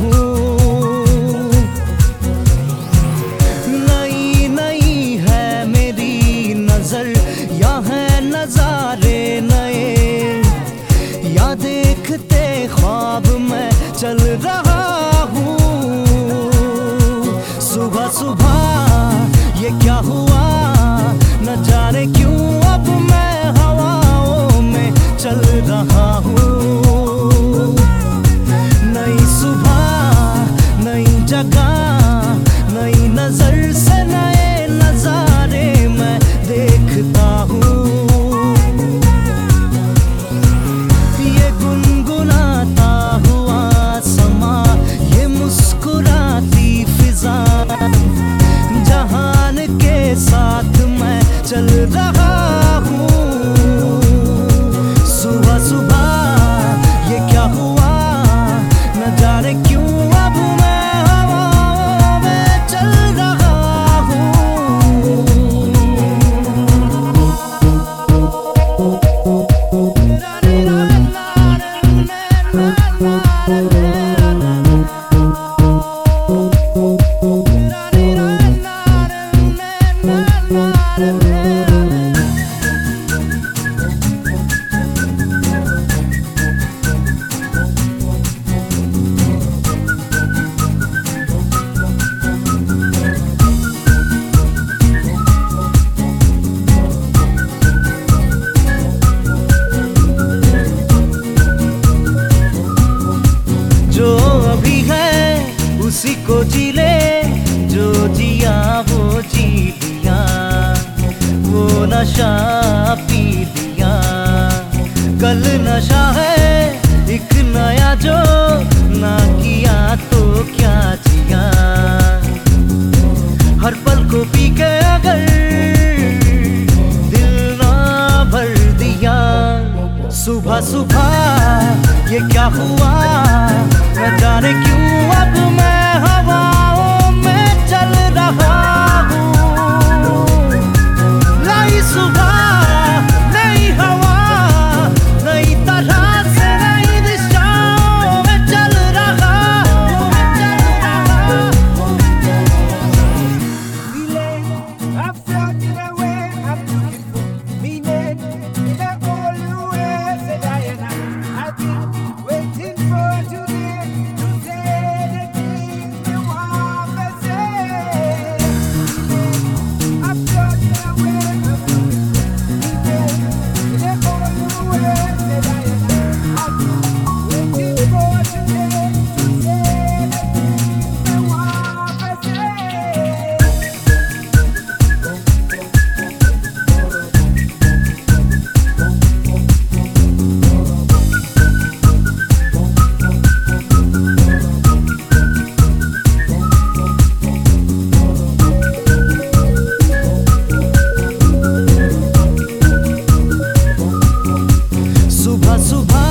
हूँ नई नई है मेरी नज़र या है नजारे नए। या देखते ख्वाब मैं चल रहा हूँ। सुबह सुबह ये क्या हुआ? न जाने क्यों नई नज़र से नए नजारे मैं देखता हूँ। किसी को जी ले जो जिया वो जी दिया वो नशा पी दिया कल नशा है, एक नया जो ना किया तो क्या जिया। हर पल को पी के अगर दिल ना भर दिया। सुबह सुबह ये क्या हुआ? न जाने क्यों अब मैं Faço.